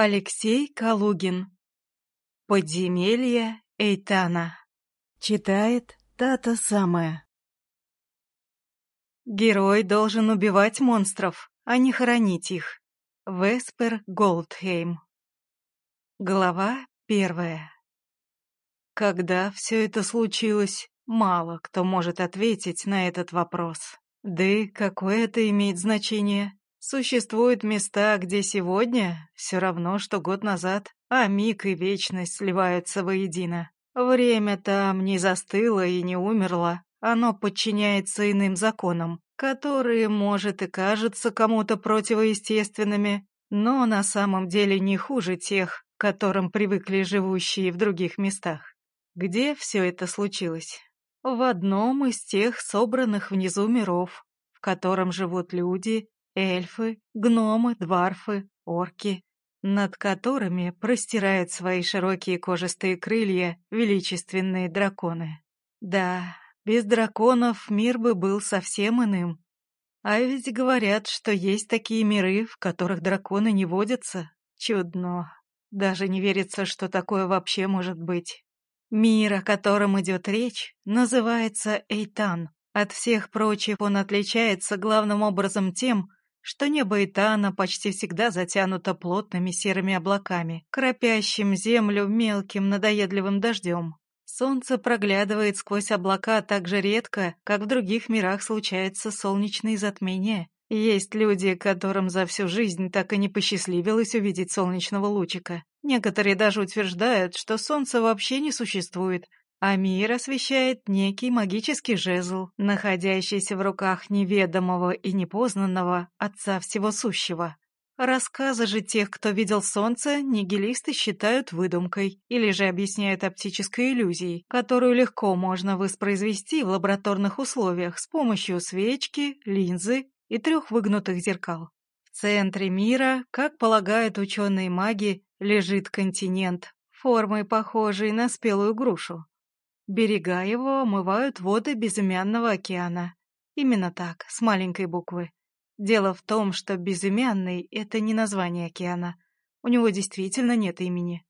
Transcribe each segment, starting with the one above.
Алексей Калугин. Подземелье Эйтана. Читает Тата Самая. Герой должен убивать монстров, а не хоронить их. Веспер Голдхейм. Глава первая. Когда все это случилось, мало кто может ответить на этот вопрос. Да и какое это имеет значение? Существуют места, где сегодня все равно, что год назад, а миг и вечность сливаются воедино. Время там не застыло и не умерло, оно подчиняется иным законам, которые, может, и кажутся кому-то противоестественными, но на самом деле не хуже тех, к которым привыкли живущие в других местах. Где все это случилось? В одном из тех собранных внизу миров, в котором живут люди, эльфы, гномы, дварфы, орки, над которыми простирают свои широкие кожистые крылья величественные драконы. Да, без драконов мир бы был совсем иным. А ведь говорят, что есть такие миры, в которых драконы не водятся. Чудно. Даже не верится, что такое вообще может быть. Мир, о котором идет речь, называется Эйтан. От всех прочих он отличается главным образом тем, что небо Итана почти всегда затянуто плотными серыми облаками, кропящим землю мелким надоедливым дождем. Солнце проглядывает сквозь облака так же редко, как в других мирах случаются солнечные затмения. Есть люди, которым за всю жизнь так и не посчастливилось увидеть солнечного лучика. Некоторые даже утверждают, что солнце вообще не существует, а мир освещает некий магический жезл, находящийся в руках неведомого и непознанного Отца Всего Сущего. Рассказы же тех, кто видел солнце, нигилисты считают выдумкой или же объясняют оптической иллюзией, которую легко можно воспроизвести в лабораторных условиях с помощью свечки, линзы и трех выгнутых зеркал. В центре мира, как полагают ученые-маги, лежит континент, формой похожий на спелую грушу. Берега его омывают воды безымянного океана. Именно так, с маленькой буквы. Дело в том, что безымянный — это не название океана. У него действительно нет имени.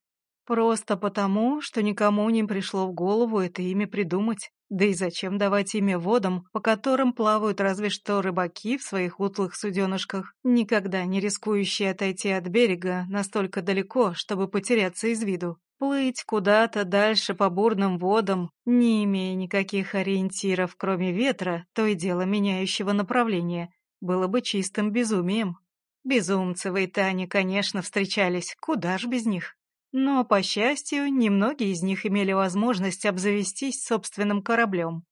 Просто потому, что никому не пришло в голову это имя придумать. Да и зачем давать имя водам, по которым плавают разве что рыбаки в своих утлых суденышках, никогда не рискующие отойти от берега настолько далеко, чтобы потеряться из виду. Плыть куда-то дальше по бурным водам, не имея никаких ориентиров, кроме ветра, то и дело меняющего направление, было бы чистым безумием. Безумцы в Итане, конечно, встречались, куда ж без них. Но, по счастью, немногие из них имели возможность обзавестись собственным кораблем.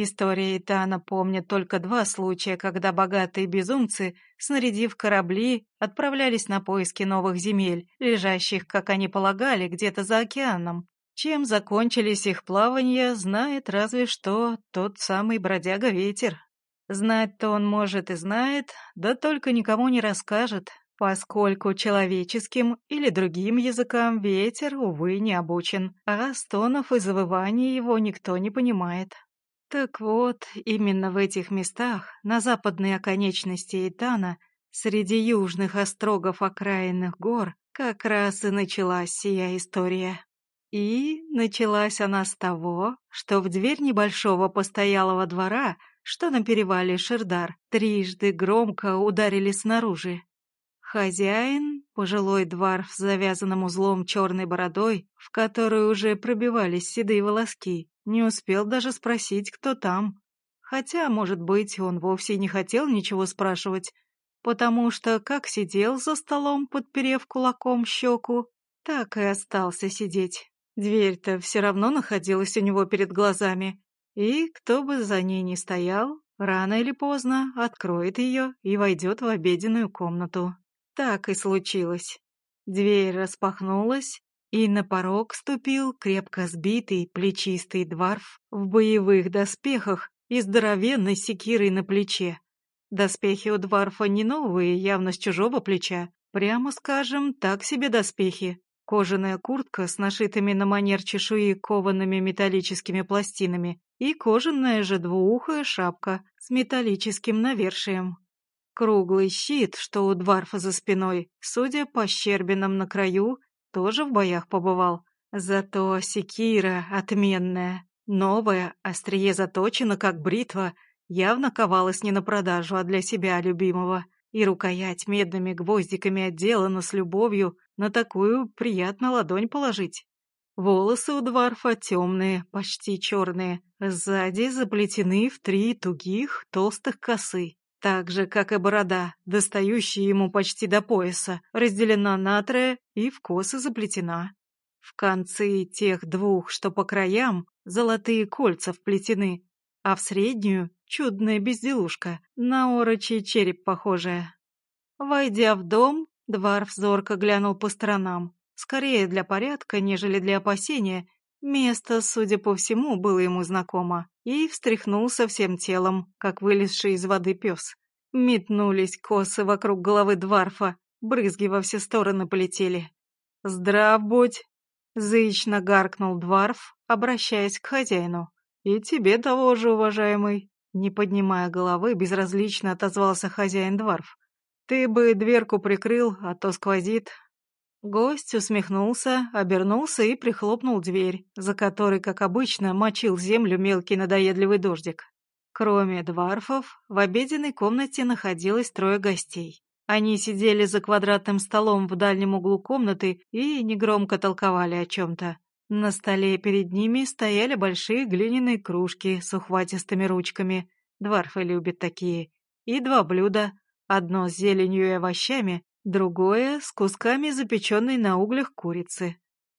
История Итана помнит только два случая, когда богатые безумцы, снарядив корабли, отправлялись на поиски новых земель, лежащих, как они полагали, где-то за океаном. Чем закончились их плавания, знает разве что тот самый бродяга-ветер. Знать-то он может и знает, да только никому не расскажет, поскольку человеческим или другим языкам ветер, увы, не обучен, а стонов и завываний его никто не понимает. Так вот, именно в этих местах, на западной оконечности Итана, среди южных острогов окраинных гор, как раз и началась сия история. И началась она с того, что в дверь небольшого постоялого двора, что на перевале Шердар, трижды громко ударили снаружи. Хозяин, пожилой дворф с завязанным узлом черной бородой, в которую уже пробивались седые волоски, не успел даже спросить, кто там. Хотя, может быть, он вовсе не хотел ничего спрашивать, потому что как сидел за столом, подперев кулаком щеку, так и остался сидеть. Дверь-то все равно находилась у него перед глазами, и кто бы за ней ни стоял, рано или поздно откроет ее и войдет в обеденную комнату. Так и случилось. Дверь распахнулась, и на порог ступил крепко сбитый, плечистый дворф в боевых доспехах и здоровенной секирой на плече. Доспехи у дворфа не новые, явно с чужого плеча. Прямо скажем, так себе доспехи. Кожаная куртка с нашитыми на манер чешуи коваными металлическими пластинами и кожаная же двуухая шапка с металлическим навершием. Круглый щит, что у Дварфа за спиной, судя по щербинам на краю, тоже в боях побывал. Зато секира отменная, новая, острие заточено, как бритва, явно ковалась не на продажу, а для себя любимого. И рукоять медными гвоздиками отделана с любовью, на такую приятно ладонь положить. Волосы у Дварфа темные, почти черные, сзади заплетены в три тугих, толстых косы. Так же, как и борода, достающая ему почти до пояса, разделена на трое и в косы заплетена. В конце тех двух, что по краям, золотые кольца вплетены, а в среднюю — чудная безделушка, на орочий череп похожая. Войдя в дом, Дварф зорко глянул по сторонам. Скорее для порядка, нежели для опасения. Место, судя по всему, было ему знакомо. И встряхнулся всем телом, как вылезший из воды пес. Метнулись косы вокруг головы Дварфа, брызги во все стороны полетели. «Здрав будь!» — зычно гаркнул Дварф, обращаясь к хозяину. «И тебе того же, уважаемый!» Не поднимая головы, безразлично отозвался хозяин Дварф. «Ты бы дверку прикрыл, а то сквозит, Гость усмехнулся, обернулся и прихлопнул дверь, за которой, как обычно, мочил землю мелкий надоедливый дождик. Кроме дварфов, в обеденной комнате находилось трое гостей. Они сидели за квадратным столом в дальнем углу комнаты и негромко толковали о чем-то. На столе перед ними стояли большие глиняные кружки с ухватистыми ручками. Дварфы любят такие. И два блюда. Одно с зеленью и овощами, другое с кусками запеченной на углях курицы.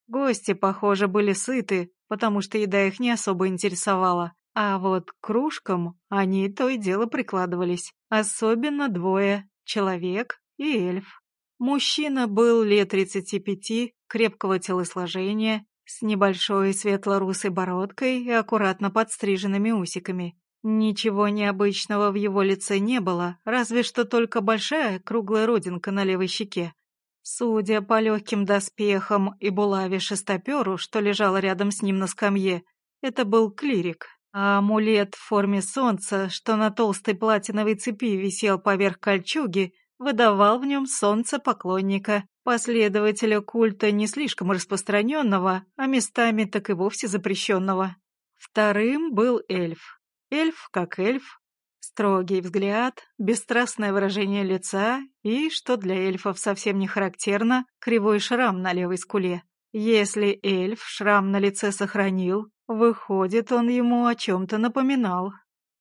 Гости, похоже, были сыты, потому что еда их не особо интересовала. А вот кружкам они то и дело прикладывались. Особенно двое — человек и эльф. Мужчина был лет тридцати пяти, крепкого телосложения, с небольшой светло-русой бородкой и аккуратно подстриженными усиками. Ничего необычного в его лице не было, разве что только большая круглая родинка на левой щеке. Судя по легким доспехам и булаве шестоперу, что лежала рядом с ним на скамье, это был клирик. А амулет в форме солнца, что на толстой платиновой цепи висел поверх кольчуги, выдавал в нем солнце поклонника, последователя культа не слишком распространенного, а местами так и вовсе запрещенного. Вторым был эльф. Эльф как эльф, строгий взгляд, бесстрастное выражение лица и, что для эльфов совсем не характерно, кривой шрам на левой скуле. Если эльф шрам на лице сохранил, выходит, он ему о чем-то напоминал.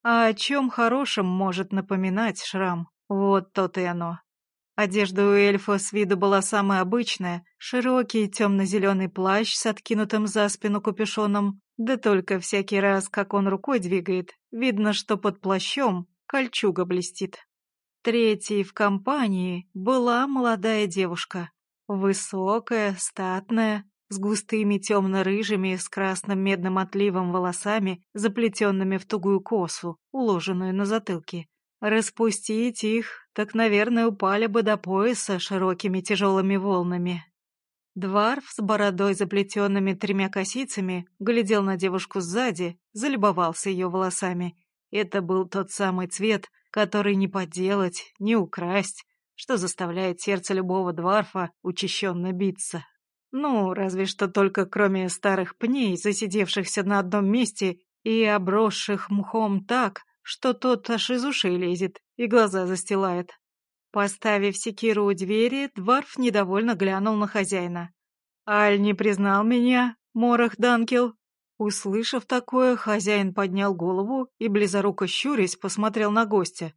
А о чем хорошем может напоминать шрам? Вот то-то и оно. Одежда у эльфа с виду была самая обычная, широкий темно-зеленый плащ с откинутым за спину капюшоном, да только всякий раз, как он рукой двигает, видно, что под плащом кольчуга блестит. Третьей в компании была молодая девушка. Высокая, статная, с густыми темно-рыжими с красным медным отливом волосами, заплетенными в тугую косу, уложенную на затылке. Распустить их, так, наверное, упали бы до пояса широкими тяжелыми волнами. Дварф с бородой, заплетенными тремя косицами, глядел на девушку сзади, залюбовался ее волосами. Это был тот самый цвет, который не подделать, не украсть, что заставляет сердце любого дварфа учащенно биться. Ну, разве что только кроме старых пней, засидевшихся на одном месте и обросших мхом так, что тот аж из ушей лезет и глаза застилает. Поставив секиру у двери, Дварф недовольно глянул на хозяина. «Аль не признал меня, Морох Данкел?» Услышав такое, хозяин поднял голову и, близоруко щурясь, посмотрел на гостя.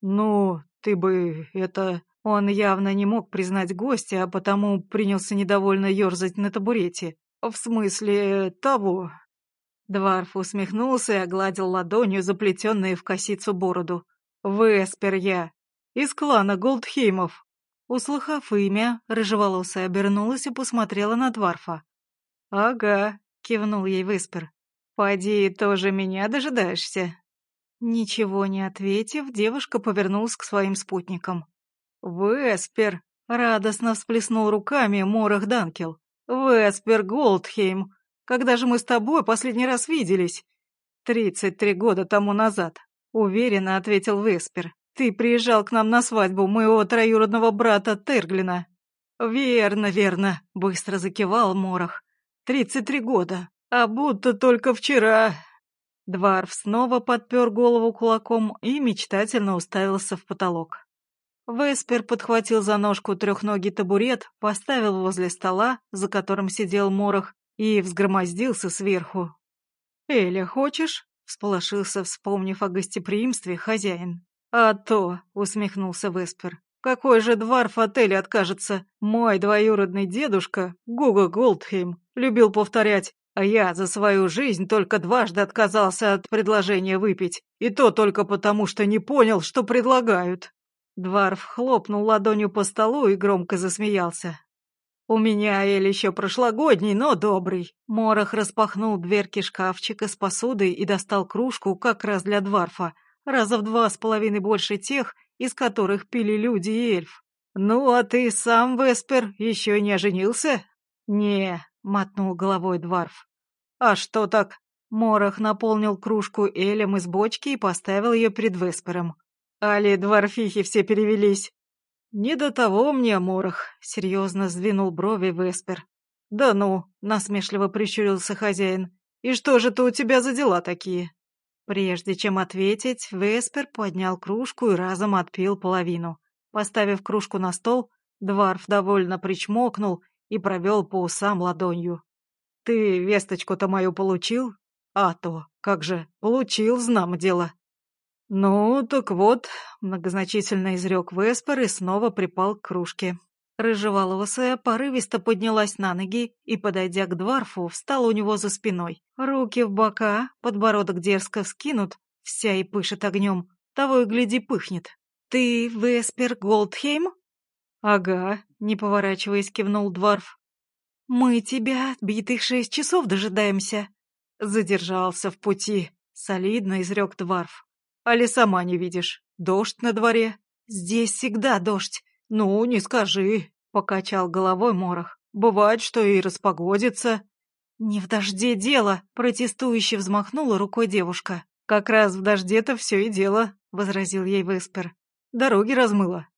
«Ну, ты бы это...» Он явно не мог признать гостя, а потому принялся недовольно ерзать на табурете. «В смысле того...» Дварф усмехнулся и огладил ладонью заплетенные в косицу бороду. «Веспер я, из клана Голдхеймов». Услыхав имя, рыжеволосая обернулась и посмотрела на Дварфа. «Ага», — кивнул ей Веспер. «Поди, тоже меня дожидаешься?» Ничего не ответив, девушка повернулась к своим спутникам. «Веспер!» — радостно всплеснул руками Морох Данкел. «Веспер Голдхейм! Когда же мы с тобой последний раз виделись?» «Тридцать три года тому назад», — уверенно ответил Веспер. Ты приезжал к нам на свадьбу моего троюродного брата Терглина. Верно, верно, быстро закивал Морох. Тридцать три года, а будто только вчера. Дварф снова подпер голову кулаком и мечтательно уставился в потолок. Веспер подхватил за ножку трехногий табурет, поставил возле стола, за которым сидел Морох, и взгромоздился сверху. «Эля, хочешь?» — всполошился, вспомнив о гостеприимстве, хозяин. «А то!» — усмехнулся Веспер. «Какой же дворф отель откажется? Мой двоюродный дедушка, Гуга Голдхейм, любил повторять, а я за свою жизнь только дважды отказался от предложения выпить, и то только потому, что не понял, что предлагают». Дварф хлопнул ладонью по столу и громко засмеялся. «У меня Эль еще прошлогодний, но добрый». Морох распахнул дверки шкафчика с посудой и достал кружку как раз для Дварфа, раза в два с половиной больше тех, из которых пили люди и эльф. «Ну, а ты сам, Веспер, еще не оженился?» «Не», — мотнул головой Дварф. «А что так?» Морох наполнил кружку элем из бочки и поставил ее перед Веспером. «Али, дворфихи все перевелись!» «Не до того мне, Морох», — серьезно сдвинул брови Веспер. «Да ну», — насмешливо прищурился хозяин. «И что же это у тебя за дела такие?» Прежде чем ответить, Веспер поднял кружку и разом отпил половину. Поставив кружку на стол, Дварф довольно причмокнул и провел по усам ладонью. «Ты весточку-то мою получил?» «А то, как же, получил, знам дело». «Ну, так вот», — многозначительно изрек Веспер и снова припал к кружке. Рыжеволосая порывисто поднялась на ноги и, подойдя к дворфу, встала у него за спиной. Руки в бока, подбородок дерзко вскинут, вся и пышет огнем, того и гляди пыхнет. «Ты Веспер Голдхейм?» «Ага», — не поворачиваясь, кивнул дворф. «Мы тебя битых шесть часов дожидаемся». Задержался в пути, солидно изрек дворф. Али сама не видишь? Дождь на дворе. Здесь всегда дождь. Ну, не скажи, покачал головой Морох. Бывает, что и распогодится. Не в дожде дело, протестующе взмахнула рукой девушка. Как раз в дожде-то все и дело, возразил ей Веспер. Дороги размыло.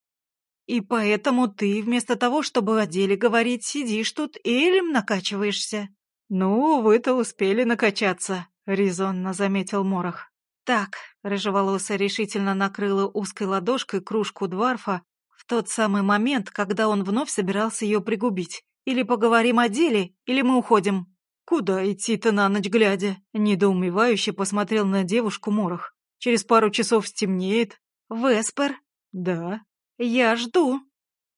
И поэтому ты, вместо того, чтобы о деле говорить, сидишь тут и элем накачиваешься. Ну, вы-то успели накачаться, резонно заметил Морох. Так, рыжеволосая решительно накрыла узкой ладошкой кружку дворфа в тот самый момент, когда он вновь собирался ее пригубить. Или поговорим о деле, или мы уходим. Куда идти-то на ночь глядя? Недоумевающе посмотрел на девушку Морох. Через пару часов стемнеет. Веспер? Да. Я жду.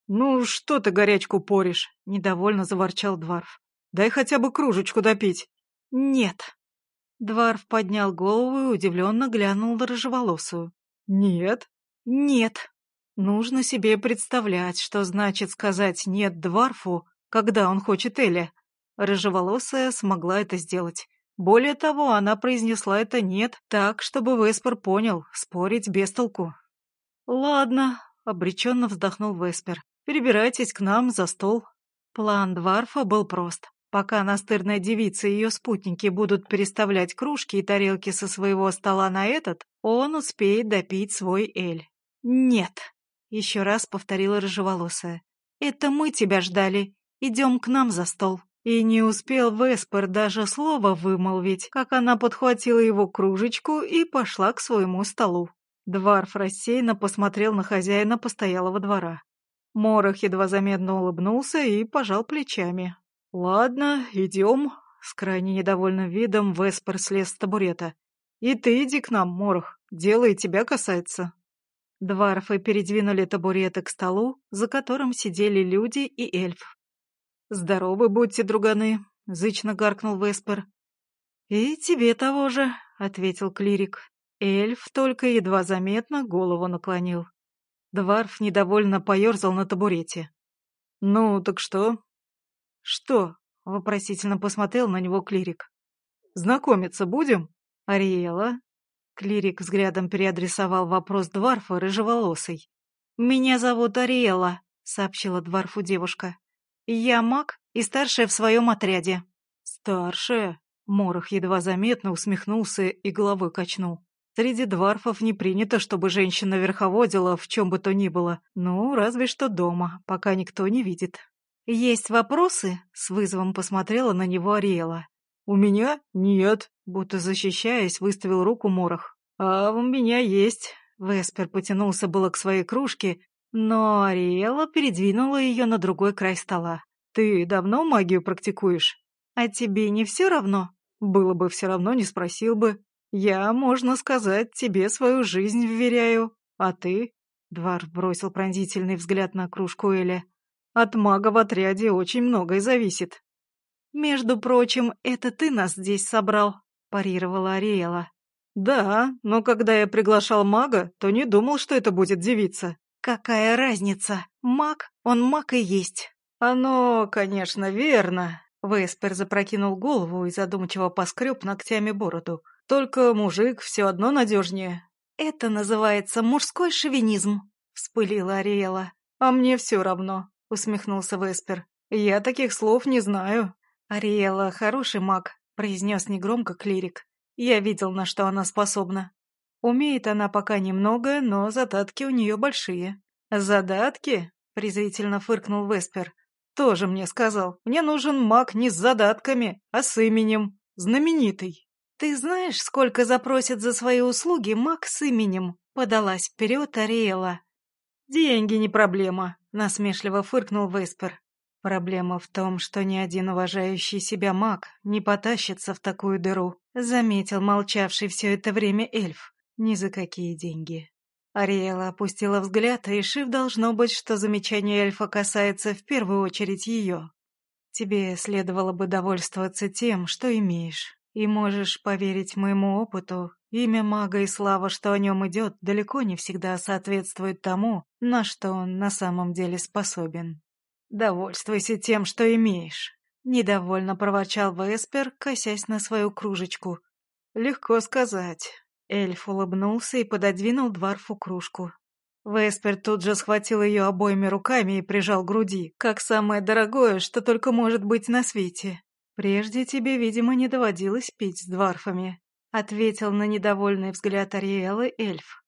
Ну, что ты горячку поришь? Недовольно заворчал Дварф. Дай хотя бы кружечку допить. Нет. Дварф поднял голову и удивленно глянул на рыжеволосую. «Нет?» «Нет. Нужно себе представлять, что значит сказать «нет» Дварфу, когда он хочет Эля. Рыжеволосая смогла это сделать. Более того, она произнесла это «нет» так, чтобы Веспер понял, спорить без толку. «Ладно», — обреченно вздохнул Веспер, — «перебирайтесь к нам за стол». План Дварфа был прост. Пока настырная девица и ее спутники будут переставлять кружки и тарелки со своего стола на этот, он успеет допить свой эль. «Нет», — еще раз повторила рыжеволосая, — «это мы тебя ждали. Идем к нам за стол». И не успел Веспер даже слова вымолвить, как она подхватила его кружечку и пошла к своему столу. Дварф рассеянно посмотрел на хозяина постоялого двора. Морох едва заметно улыбнулся и пожал плечами. «Ладно, идем», — с крайне недовольным видом Веспер слез с табурета. «И ты иди к нам, Морох, дело и тебя касается». Дварфы передвинули табуреты к столу, за которым сидели люди и эльф. «Здоровы будьте, друганы», — зычно гаркнул Веспер. «И тебе того же», — ответил клирик. Эльф только едва заметно голову наклонил. Дварф недовольно поерзал на табурете. «Ну, так что?» «Что?» — вопросительно посмотрел на него клирик. «Знакомиться будем?» «Ариэла?» Клирик взглядом переадресовал вопрос Дварфа рыжеволосой. «Меня зовут Ариэла», — сообщила Дварфу девушка. «Я маг и старшая в своем отряде». «Старшая?» Морох едва заметно усмехнулся и головой качнул. Среди дварфов не принято, чтобы женщина верховодила в чем бы то ни было. Ну, разве что дома, пока никто не видит. «Есть вопросы?» — с вызовом посмотрела на него Ариэла. «У меня? Нет», — будто защищаясь, выставил руку Морох. «А у меня есть». Веспер потянулся было к своей кружке, но Ариэла передвинула ее на другой край стола. «Ты давно магию практикуешь?» «А тебе не все равно?» «Было бы все равно, не спросил бы. Я, можно сказать, тебе свою жизнь вверяю. А ты?» Дварф бросил пронзительный взгляд на кружку Эля. «От мага в отряде очень многое зависит». «Между прочим, это ты нас здесь собрал», — парировала Ариэла. «Да, но когда я приглашал мага, то не думал, что это будет девица». «Какая разница? Маг, он маг и есть». «Оно, конечно, верно», — Веспер запрокинул голову и задумчиво поскреб ногтями бороду. Только мужик все одно надежнее. Это называется мужской шовинизм, вспылила Ариэла. А мне все равно, усмехнулся Веспер. Я таких слов не знаю. Ариэла хороший маг, произнес негромко клирик. Я видел, на что она способна. Умеет она пока немного, но задатки у нее большие. Задатки? презрительно фыркнул Веспер. Тоже мне сказал. Мне нужен маг не с задатками, а с именем. Знаменитый. «Ты знаешь, сколько запросит за свои услуги маг с именем?» — подалась вперед Ариэла. «Деньги не проблема», — насмешливо фыркнул Веспер. «Проблема в том, что ни один уважающий себя маг не потащится в такую дыру», — заметил молчавший все это время эльф. «Ни за какие деньги». Ариэла опустила взгляд, решив, должно быть, что замечание эльфа касается в первую очередь ее. «Тебе следовало бы довольствоваться тем, что имеешь». И можешь поверить моему опыту, имя мага и слава, что о нем идет, далеко не всегда соответствует тому, на что он на самом деле способен. Довольствуйся тем, что имеешь. Недовольно проворчал Веспер, косясь на свою кружечку. Легко сказать. Эльф улыбнулся и пододвинул Дварфу кружку. Веспер тут же схватил ее обоими руками и прижал к груди, как самое дорогое, что только может быть на свете. «Прежде тебе, видимо, не доводилось пить с дварфами», — ответил на недовольный взгляд Ариэлы эльф.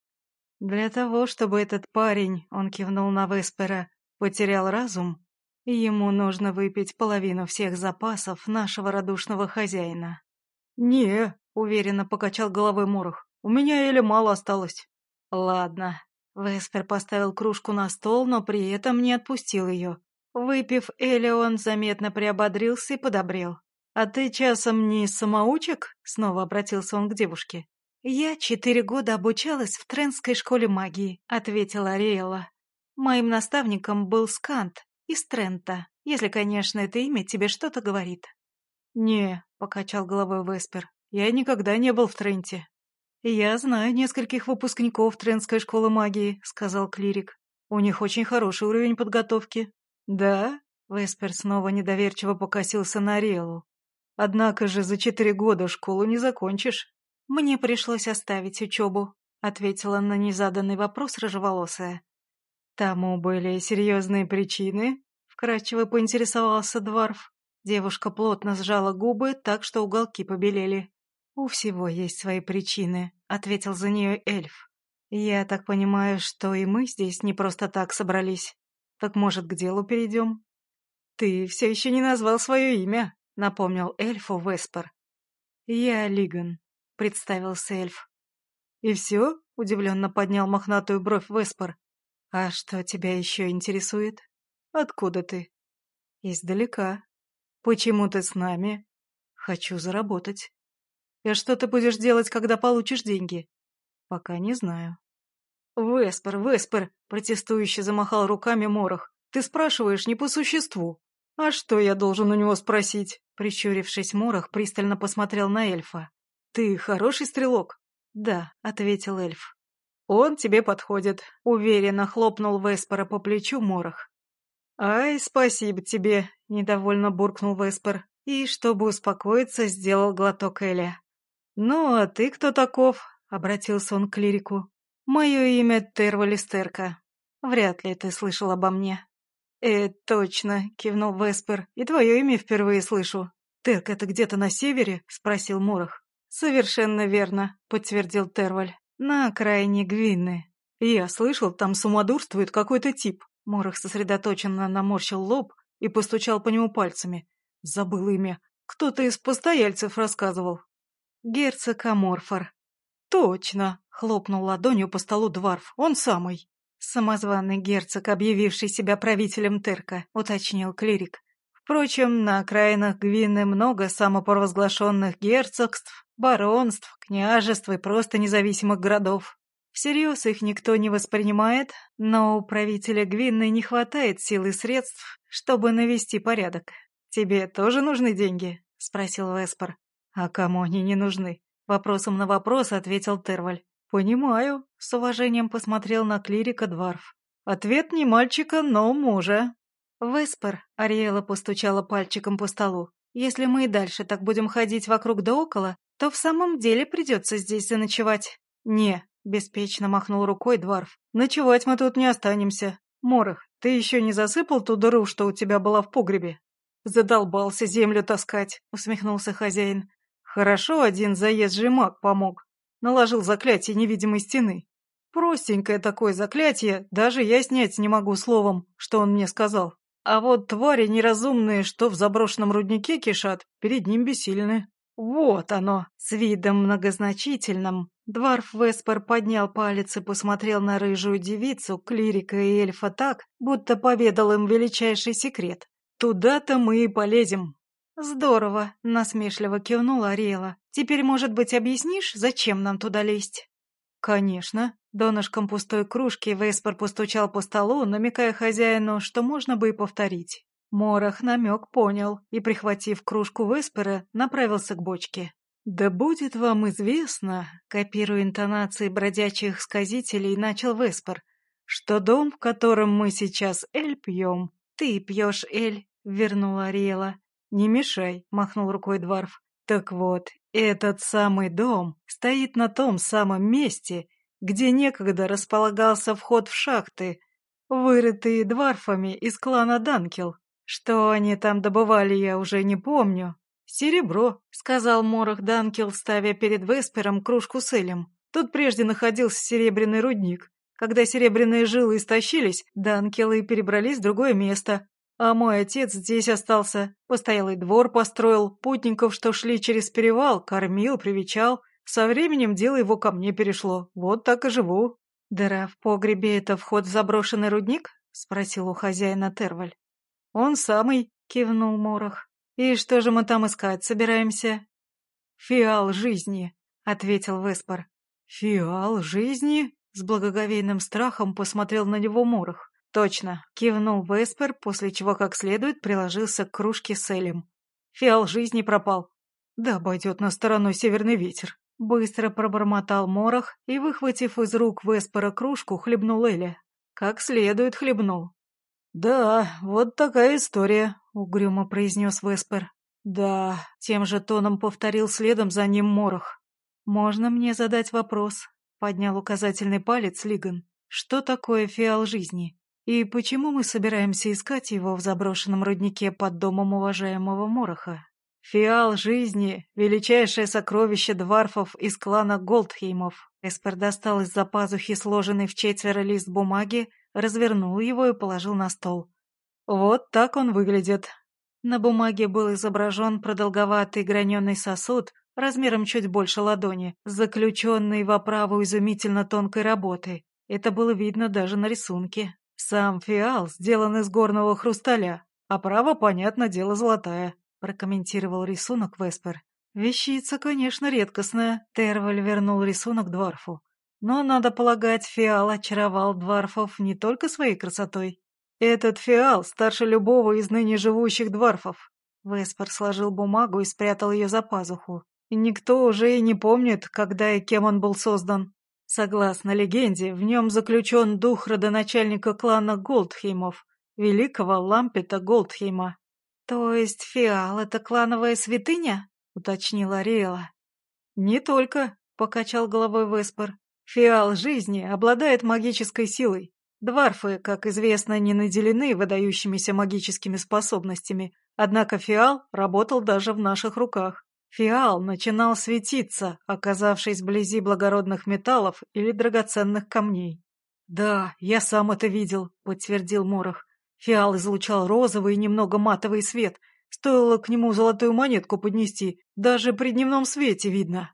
«Для того, чтобы этот парень, — он кивнул на Веспера, — потерял разум, ему нужно выпить половину всех запасов нашего радушного хозяина». «Не», — уверенно покачал головой Морох, — «у меня еле мало осталось». «Ладно». Веспер поставил кружку на стол, но при этом не отпустил ее. Выпив Эля, он заметно приободрился и подобрел. «А ты часом не самоучек?» — снова обратился он к девушке. «Я четыре года обучалась в Тренской школе магии», — ответила Ариэла. «Моим наставником был Скант из Трента, если, конечно, это имя тебе что-то говорит». «Не», — покачал головой Веспер, — «я никогда не был в Тренте». «Я знаю нескольких выпускников Трентской школы магии», — сказал клирик. «У них очень хороший уровень подготовки». «Да?» — Веспер снова недоверчиво покосился на Релу. «Однако же за четыре года школу не закончишь». «Мне пришлось оставить учебу», — ответила на незаданный вопрос рыжеволосая. «Тому были серьезные причины?» — вкратчиво поинтересовался Дварф. Девушка плотно сжала губы, так что уголки побелели. «У всего есть свои причины», — ответил за нее эльф. «Я так понимаю, что и мы здесь не просто так собрались». Так, может, к делу перейдем? Ты все еще не назвал свое имя, напомнил эльфу Веспер. Я Лиган, представился эльф. И все? Удивленно поднял мохнатую бровь Веспер. А что тебя еще интересует? Откуда ты? Издалека. Почему ты с нами? Хочу заработать. И что ты будешь делать, когда получишь деньги? Пока не знаю. «Веспер, Веспер!» — протестующе замахал руками Морох. «Ты спрашиваешь не по существу». «А что я должен у него спросить?» Прищурившись, Морох пристально посмотрел на эльфа. «Ты хороший стрелок?» «Да», — ответил эльф. «Он тебе подходит», — уверенно хлопнул Веспера по плечу Морох. «Ай, спасибо тебе», — недовольно буркнул Веспер, и, чтобы успокоиться, сделал глоток Эля. «Ну, а ты кто таков?» — обратился он к клирику. «Мое имя Тервалистерка. Вряд ли ты слышал обо мне». «Э, точно», — кивнул Веспер, — «и твое имя впервые слышу». «Терк, это где-то на севере?» — спросил Морох. «Совершенно верно», — подтвердил Терваль. На окраине Гвинны. Я слышал, там самодурствует какой-то тип. Морох сосредоточенно наморщил лоб и постучал по нему пальцами. Забыл имя. Кто-то из постояльцев рассказывал. Герцог Аморфор. Точно, хлопнул ладонью по столу Дварф. Он самый. Самозваный герцог, объявивший себя правителем Терка, уточнил клирик. Впрочем, на окраинах Гвины много самопровозглашенных герцогств, баронств, княжеств и просто независимых городов. Всерьез их никто не воспринимает, но у правителя Гвинны не хватает сил и средств, чтобы навести порядок. «Тебе тоже нужны деньги?» — спросил Веспор. «А кому они не нужны?» Вопросом на вопрос ответил Терваль. «Понимаю», — с уважением посмотрел на клирика Дварф. «Ответ не мальчика, но мужа». «Веспор», — Ариэла постучала пальчиком по столу, «если мы и дальше так будем ходить вокруг да около, то в самом деле придется здесь заночевать». «Не», — беспечно махнул рукой Дварф, «ночевать мы тут не останемся. Морох, ты еще не засыпал ту дыру, что у тебя была в погребе?» «Задолбался землю таскать», — усмехнулся хозяин. «Хорошо один заезжий маг помог. Наложил заклятие невидимой стены. Простенькое такое заклятие, даже я снять не могу словом, что он мне сказал. А вот твари неразумные, что в заброшенном руднике кишат, перед ним бессильны. Вот оно, с видом многозначительным. Дварф Веспер поднял палец и посмотрел на рыжую девицу, клирика и эльфа так, будто поведал им величайший секрет. «Туда-то мы и полезем». «Здорово», — насмешливо кивнула Ариэла. «Теперь, может быть, объяснишь, зачем нам туда лезть?» «Конечно». Донышком пустой кружки Веспор постучал по столу, намекая хозяину, что можно бы и повторить. Морох намек понял и, прихватив кружку Веспера, направился к бочке. «Да будет вам известно», — копируя интонации бродячих сказителей, начал Веспер, «что дом, в котором мы сейчас Эль пьем, ты пьешь Эль, — вернула Ариэла. «Не мешай», — махнул рукой Дварф. «Так вот, этот самый дом стоит на том самом месте, где некогда располагался вход в шахты, вырытые дварфами из клана Данкел. Что они там добывали, я уже не помню. «Серебро», — сказал Морох Данкел, ставя перед Веспером кружку с элем. Тут прежде находился серебряный рудник. Когда серебряные жилы истощились, Данкелы перебрались в другое место, а мой отец здесь остался, постоялый двор построил, путников, что шли через перевал, кормил, привечал. Со временем дело его ко мне перешло. Вот так и живу. «Дыра в погребе — это вход в заброшенный рудник?» — спросил у хозяина Терваль. «Он самый», — кивнул Морох. «И что же мы там искать собираемся?» «Фиал жизни», — ответил Веспор. «Фиал жизни?» — с благоговейным страхом посмотрел на него Морох. «Точно», — кивнул Веспер, после чего как следует приложился к кружке с Элем. «Фиал жизни пропал». «Да обойдет на сторону северный ветер». Быстро пробормотал Морох и, выхватив из рук Веспера кружку, хлебнул Эля. Как следует хлебнул. «Да, вот такая история», — угрюмо произнес Веспер. «Да», — тем же тоном повторил следом за ним Морох. «Можно мне задать вопрос?» — поднял указательный палец Лиган. «Что такое фиал жизни?» И почему мы собираемся искать его в заброшенном руднике под домом уважаемого Мороха? Фиал жизни — величайшее сокровище дварфов из клана Голдхеймов. Эспер достал из-за пазухи сложенный в четверо лист бумаги, развернул его и положил на стол. Вот так он выглядит. На бумаге был изображен продолговатый граненый сосуд размером чуть больше ладони, заключенный в оправу изумительно тонкой работы. Это было видно даже на рисунке. «Сам фиал сделан из горного хрусталя, а право, понятно, дело золотая», — прокомментировал рисунок Веспер. «Вещица, конечно, редкостная», — Терваль вернул рисунок Дварфу. «Но, надо полагать, фиал очаровал Дварфов не только своей красотой. Этот фиал старше любого из ныне живущих Дварфов». Веспер сложил бумагу и спрятал ее за пазуху. Никто уже и не помнит, когда и кем он был создан. Согласно легенде, в нем заключен дух родоначальника клана Голдхеймов, великого Лампета Голдхейма. «То есть фиал — это клановая святыня?» — уточнила Ариэла. «Не только», — покачал головой Веспер. «Фиал жизни обладает магической силой. Дварфы, как известно, не наделены выдающимися магическими способностями, однако фиал работал даже в наших руках. Фиал начинал светиться, оказавшись вблизи благородных металлов или драгоценных камней. «Да, я сам это видел», — подтвердил Морох. Фиал излучал розовый и немного матовый свет. Стоило к нему золотую монетку поднести, даже при дневном свете видно.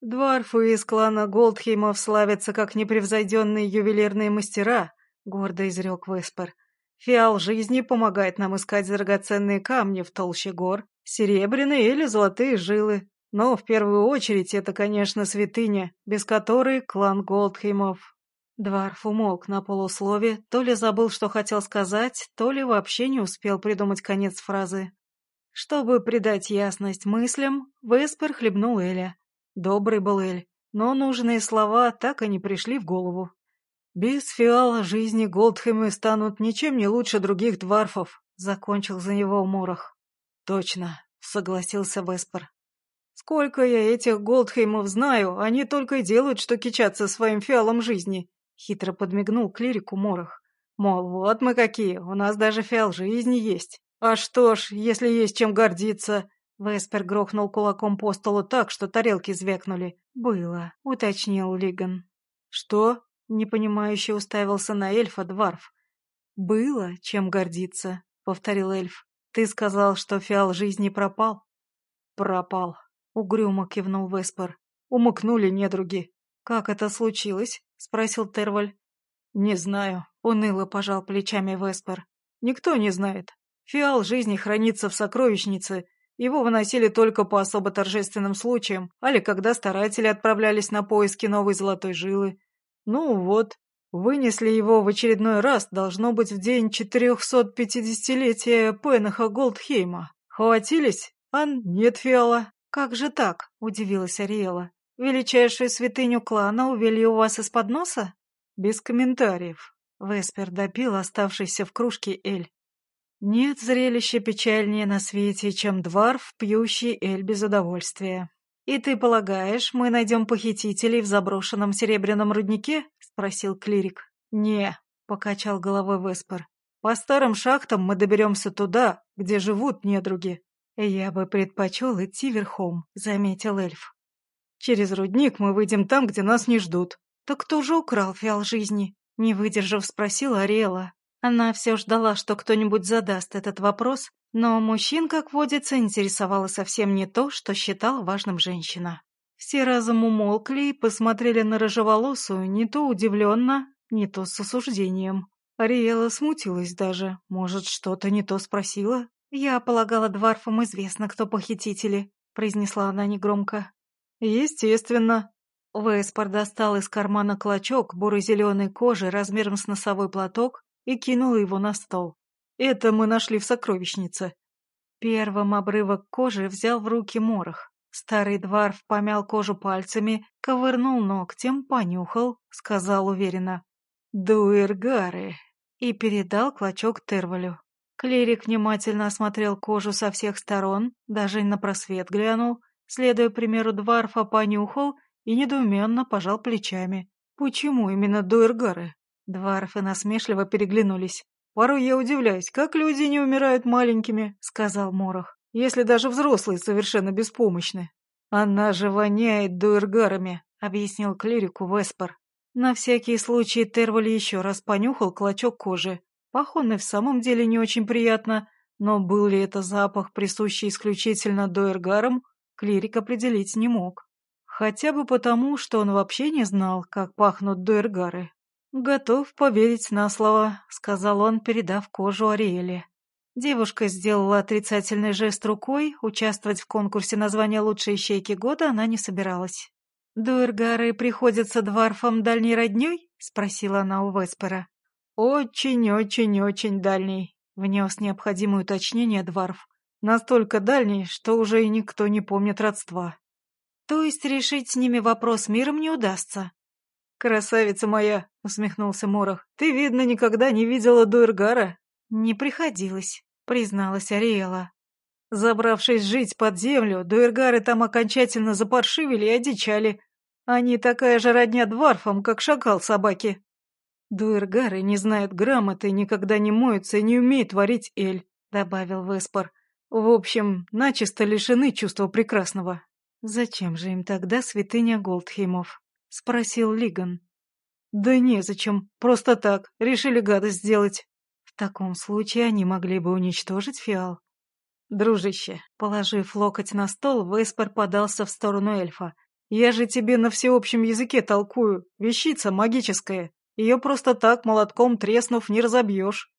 Дварфы из клана Голдхеймов славятся как непревзойденные ювелирные мастера, — гордо изрек Веспер. Фиал жизни помогает нам искать драгоценные камни в толще гор, серебряные или золотые жилы. Но в первую очередь это, конечно, святыня, без которой клан Голдхеймов. Дварф умолк на полуслове, то ли забыл, что хотел сказать, то ли вообще не успел придумать конец фразы. Чтобы придать ясность мыслям, Веспер хлебнул Эля. Добрый был Эль, но нужные слова так и не пришли в голову. «Без фиала жизни Голдхэмы станут ничем не лучше других дварфов», — закончил за него Морох. «Точно», — согласился Веспер. «Сколько я этих Голдхеймов знаю, они только и делают, что кичатся своим фиалом жизни», — хитро подмигнул клирику Морох. «Мол, вот мы какие, у нас даже фиал жизни есть. А что ж, если есть чем гордиться...» Веспер грохнул кулаком по столу так, что тарелки звякнули. «Было», — уточнил Лиган. «Что?» Непонимающе уставился на эльфа Дварф. «Было чем гордиться», — повторил эльф. «Ты сказал, что фиал жизни пропал?» «Пропал», — угрюмо кивнул Веспер. «Умыкнули недруги». «Как это случилось?» — спросил Терваль. «Не знаю», — уныло пожал плечами Веспер. «Никто не знает. Фиал жизни хранится в сокровищнице. Его выносили только по особо торжественным случаям, али когда старатели отправлялись на поиски новой золотой жилы. Ну вот, вынесли его в очередной раз, должно быть, в день 450-летия Пенаха Голдхейма. Хватились? Ан, нет фиала. Как же так? Удивилась Ариэла. Величайшую святыню клана увели у вас из-под носа? Без комментариев. Веспер допил оставшийся в кружке Эль. Нет зрелища печальнее на свете, чем дварф, пьющий Эль без удовольствия. «И ты полагаешь, мы найдем похитителей в заброшенном серебряном руднике?» — спросил клирик. «Не», — покачал головой Веспер. «По старым шахтам мы доберемся туда, где живут недруги». «Я бы предпочел идти верхом», — заметил эльф. «Через рудник мы выйдем там, где нас не ждут». «Так кто же украл фиал жизни?» — не выдержав, спросила Ариэла. Она все ждала, что кто-нибудь задаст этот вопрос, но мужчин, как водится, интересовало совсем не то, что считала важным женщина. Все разом умолкли и посмотрели на рыжеволосую не то удивленно, не то с осуждением. Ариэла смутилась даже. Может, что-то не то спросила? «Я полагала, дворфам известно, кто похитители», — произнесла она негромко. «Естественно». Веспор достал из кармана клочок буро-зеленой кожи размером с носовой платок и кинул его на стол. Это мы нашли в сокровищнице. Первым обрывок кожи взял в руки морох. Старый дворф помял кожу пальцами, ковырнул ногтем, понюхал, сказал уверенно. «Дуэргары!» и передал клочок Тервалю. Клирик внимательно осмотрел кожу со всех сторон, даже на просвет глянул, следуя примеру Дварфа, понюхал и недоуменно пожал плечами. «Почему именно дуэргары?» Дварфы насмешливо переглянулись. «Порой я удивляюсь, как люди не умирают маленькими», — сказал Морох, «если даже взрослые совершенно беспомощны». «Она же воняет дуэргарами», — объяснил клирику Веспер. На всякий случай Терваль еще раз понюхал клочок кожи. Пах и в самом деле не очень приятно, но был ли это запах, присущий исключительно дуэргарам, клирик определить не мог. Хотя бы потому, что он вообще не знал, как пахнут дуэргары. «Готов поверить на слово», — сказал он, передав кожу Ариэле. Девушка сделала отрицательный жест рукой, участвовать в конкурсе названия лучшей ищейки года она не собиралась. «Дуэргары приходятся дварфам дальней роднёй?» — спросила она у Веспера. «Очень-очень-очень дальний», — внес необходимое уточнение дварф. «Настолько дальний, что уже и никто не помнит родства». «То есть решить с ними вопрос миром не удастся?» «Красавица моя!» — усмехнулся Морох. «Ты, видно, никогда не видела Дуэргара?» «Не приходилось», — призналась Ариэла. Забравшись жить под землю, дуэргары там окончательно запаршивили и одичали. Они такая же родня дварфам, как шакал собаки. Дуэргары не знают грамоты, никогда не моются и не умеют варить эль, — добавил Веспор. В общем, начисто лишены чувства прекрасного. Зачем же им тогда святыня Голдхеймов? Спросил Лиган. Да незачем, просто так, решили гадость сделать. В таком случае они могли бы уничтожить фиал. Дружище, положив локоть на стол, Веспер подался в сторону эльфа. Я же тебе на всеобщем языке толкую. Вещица магическая. Ее просто так молотком треснув не разобьешь.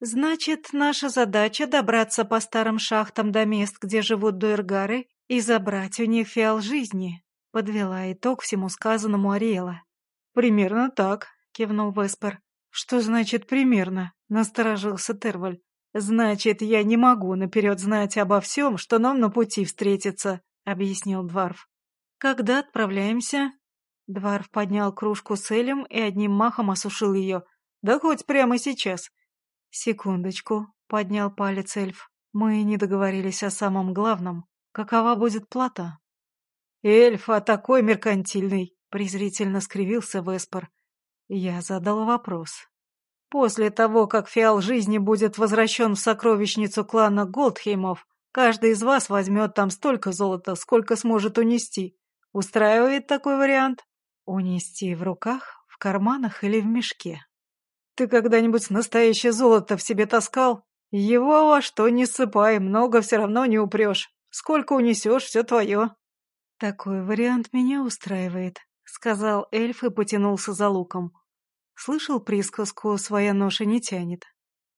Значит, наша задача добраться по старым шахтам до мест, где живут дуэргары, и забрать у них фиал жизни, подвела итог всему сказанному Ариэла. Примерно так, кивнул Веспер. Что значит примерно? насторожился Терваль. Значит, я не могу наперед знать обо всем, что нам на пути встретится, объяснил Дварф. Когда отправляемся? Дварф поднял кружку с элем и одним махом осушил ее. Да хоть прямо сейчас. «Секундочку», — поднял палец эльф. «Мы не договорились о самом главном. Какова будет плата?» «Эльф, а такой меркантильный!» — презрительно скривился Веспор. Я задал вопрос. «После того, как фиал жизни будет возвращен в сокровищницу клана Голдхеймов, каждый из вас возьмет там столько золота, сколько сможет унести. Устраивает такой вариант?» «Унести в руках, в карманах или в мешке?» Ты когда-нибудь настоящее золото в себе таскал? Его во что не ссыпай, много все равно не упрешь. Сколько унесешь, все твое. Такой вариант меня устраивает, сказал эльф и потянулся за луком. Слышал присказку «своя ноша не тянет».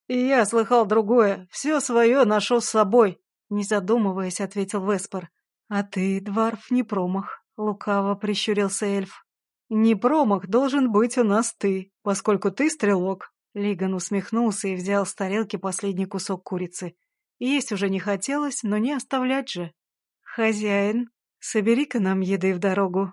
И я слыхал другое. Все свое ношу с собой. Не задумываясь, ответил Веспор. А ты, Дварф, не промах. Лукаво прищурился эльф. «Не промах должен быть у нас ты, поскольку ты стрелок». Лиган усмехнулся и взял с тарелки последний кусок курицы. Есть уже не хотелось, но не оставлять же. «Хозяин, собери-ка нам еды в дорогу»,